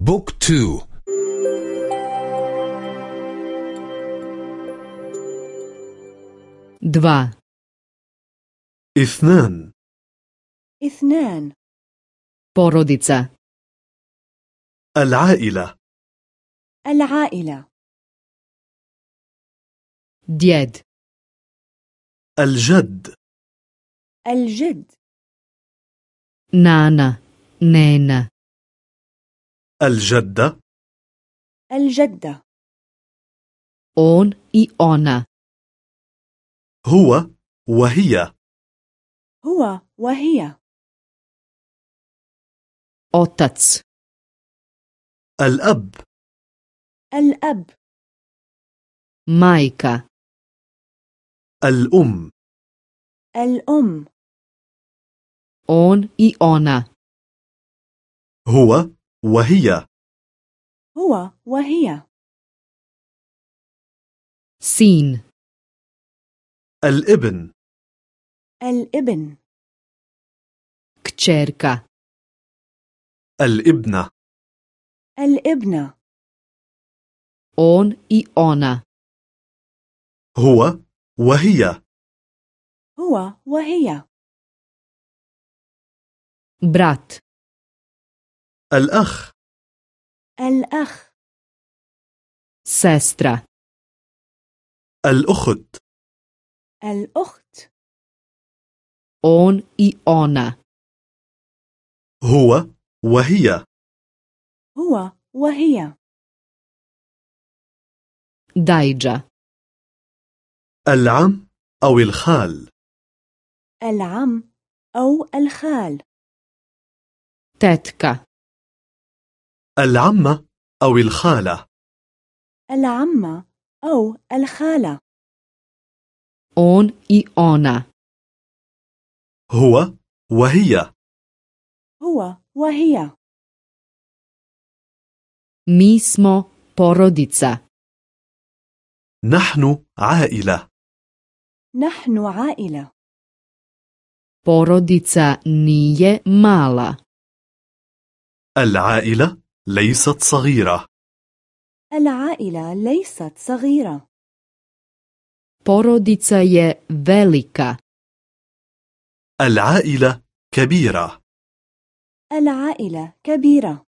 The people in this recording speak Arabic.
بوك تو. dva. اثنان. اثنان. porodica العائلة. العائلة. djed الجد. الجد. nana nena الجدة. الجدة. on i ona هو وهي. هو وهي. otac الأب. الأب. majka الأم. الأم. on i ona هو وهي. هو وهي. sin الإبن. الإبن. kćerka الإبنة. الإبنة. on i ona هو وهي. هو وهي. brat الأخ. الأخ. sestra الأخت. الأخت. on i ona هو وهي. هو وهي. dajđa العم أو الخال. العم أو الخال. tetka العمة أو الخالة. العمة أو الخالة. on i ona هو وهي. هو وهي. mi smo porodica نحن عائلة. نحن عائلة. porodica nije mala العائلة ليست صغيرة. العائلة ليست صغيرة. Porodica je velika. العائلة كبيرة. العائلة كبيرة.